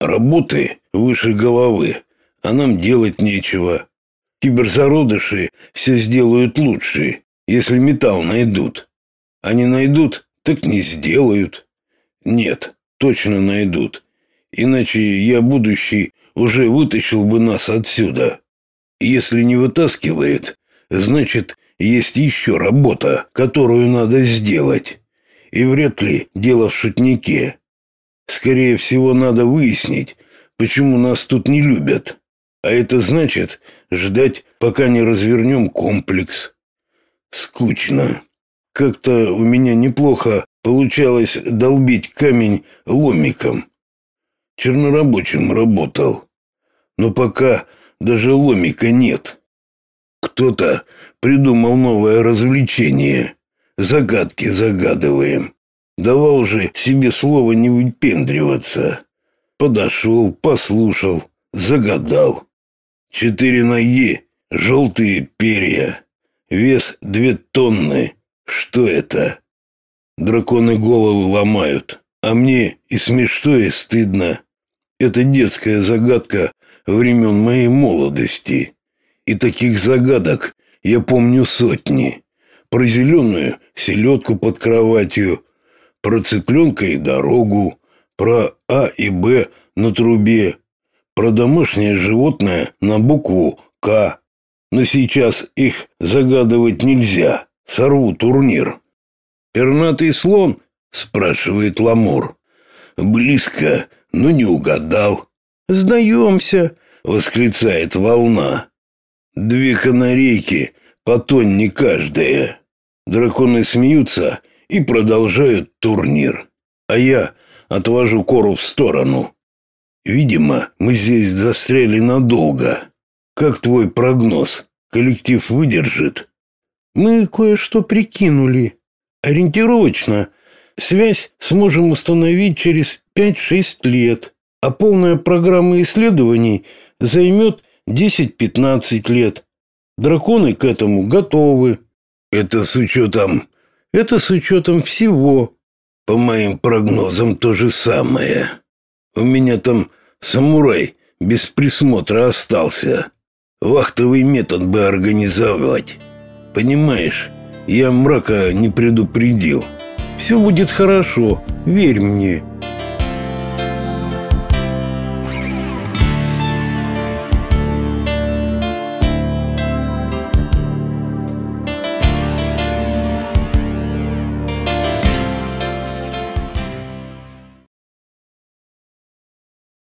Работы выше головы, а нам делать нечего. Киберзародыши все сделают лучше, если металл найдут. А не найдут, так не сделают. Нет, точно найдут. Иначе я, будущий, уже вытащил бы нас отсюда. Если не вытаскивает, значит, есть еще работа, которую надо сделать. И вряд ли дело в шутнике. Скорее всего, надо выяснить, почему нас тут не любят. А это значит ждать, пока не развернем комплекс. Скучно. Как-то у меня неплохо получалось долбить камень ломиком. Чернорабочим работал. Но пока даже ломика нет. Кто-то придумал новое развлечение. Загадки загадываем. Давал же себе слово не выпендриваться. Подошел, послушал, загадал. Четыре ноги, желтые перья, вес две тонны. Что это? Драконы головы ломают, а мне и смешно, и стыдно. Это детская загадка времен моей молодости. И таких загадок я помню сотни. Про зеленую селедку под кроватью, про цыпленка и дорогу, про А и Б на трубе, про домашнее животное на букву К. Но сейчас их загадывать нельзя, сорву турнир. «Пернатый слон?» — спрашивает Ламур. «Близко, но не угадал». «Сдаемся!» — восклицает волна. «Две канарейки, по тонне каждая». Драконы смеются и продолжают турнир. А я отвожу кору в сторону. Видимо, мы здесь застряли надолго. Как твой прогноз? Коллектив выдержит? Мы кое-что прикинули. Ориентировочно связь сможем установить через 5-6 лет, а полная программа исследований займет 10-15 лет. Драконы к этому готовы. Это с учетом... Это с учетом всего. По моим прогнозам то же самое. У меня там самурай без присмотра остался. Вахтовый метод бы организовать. Понимаешь, я мрака не предупредил. Все будет хорошо, верь мне.